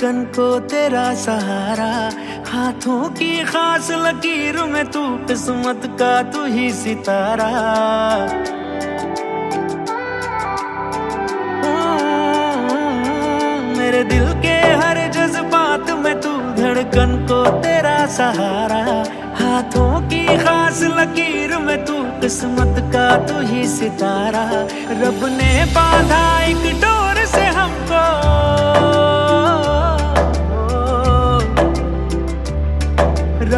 तेरा सहारा, हाथों की खास लकीर में तू किस्मत का तू ही सितारा। मेरे दिल के हर जज्बात में तू धड़कन को तेरा सहारा, हाथों की खास लकीर में तू किस्मत का तू ही सितारा। रब ने बांधा एक डोर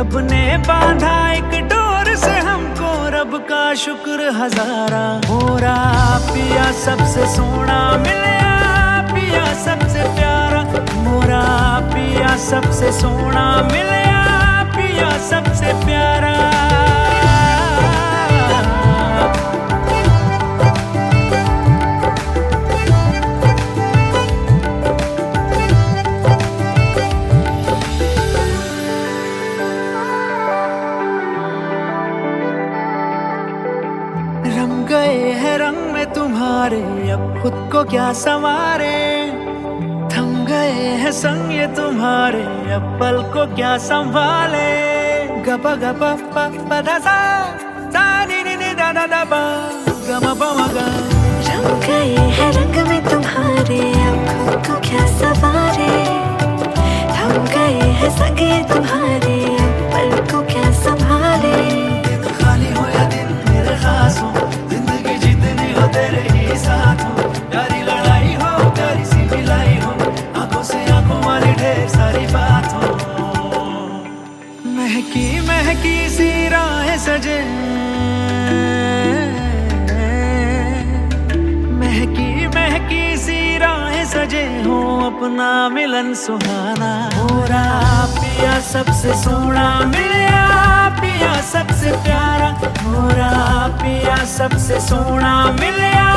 रब ने बांधा एक डोर से हमको, रब का शुक्र हजारा। मोरा, पिया सबसे सोना मिले पिया सबसे प्यारा। मोरा, पिया सबसे सोना मिले पिया सबसे प्यारा। गए हैं रंग में तुम्हारे, अब खुद को क्या संवारे? थम गए हैं संग ये तुम्हारे, अब पल को क्या संभाले? गपा गपा, पा पा, दा, सा नी नी दा दा गए हैं रंग में तुम्हारे, अब खुद को क्या सवारे महकी सी राहें सजे। महकी महकी सी राहें सजे हो अपना मिलन सुहाना। मोरा पिया सबसे सोना मिलिया पिया सबसे प्यारा। मोरा पिया सबसे सोना मिलिया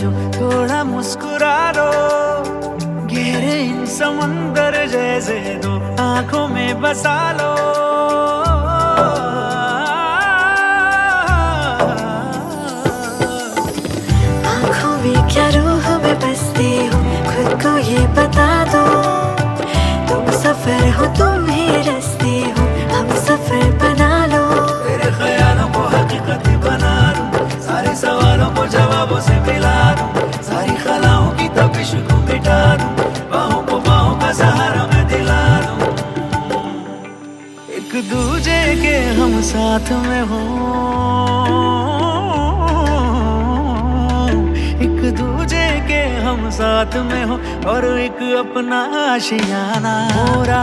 जो थोड़ा मुस्कुरा लो गहरे इन समंदर जैसे दो आँखों में बसा लो। आँखों में क्या रूह में बसते हो? खुद को ये बता साथ में हो। एक दूजे के हम साथ में हो और एक अपना आशियाना। मोरा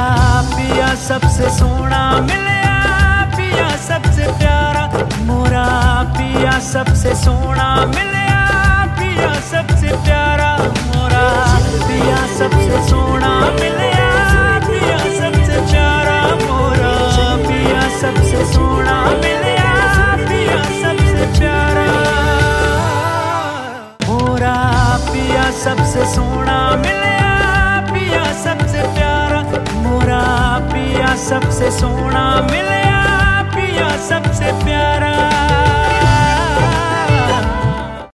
पिया सबसे सोना मिले पिया सबसे प्यारा। मोरा पिया सबसे सोना मिले पिया सबसे प्यारा। मोरा पिया सबसे सोना मिले। सबसे सोना मिलया पिया सबसे प्यारा?